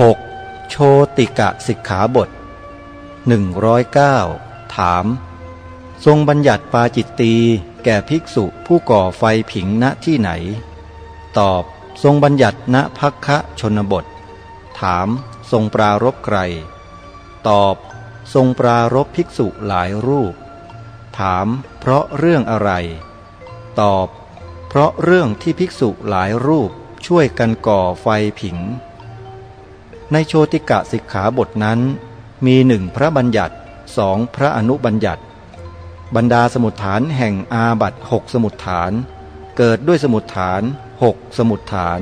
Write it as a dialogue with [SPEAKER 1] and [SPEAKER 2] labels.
[SPEAKER 1] 6. โชติกะสิกขาบท 109 ถาม ทรงบัญญัติปาจิตตีแก่ภิกษุผู้ก่อไฟผิงณที่ไหน ตอบทรงบัญญัติณพักคะชนบท ถามทรงปรารบใคร ตอบทรงปรารบภิกษุหลายรูป ถามเพราะเรื่องอะไร ตอบ เพราะเรื่องที่ภิกษุหลายรูปช่วยกันก่อไฟผิง ในโชติกะสิกขาบทนั้น มีหนึ่งพระบัญญัติสองพระอนุบัญญัติ บรรดาสมุดฐานแห่งอาบัตหกสมุดฐาน เกิดด้วยสมุดฐานหกสมุดฐาน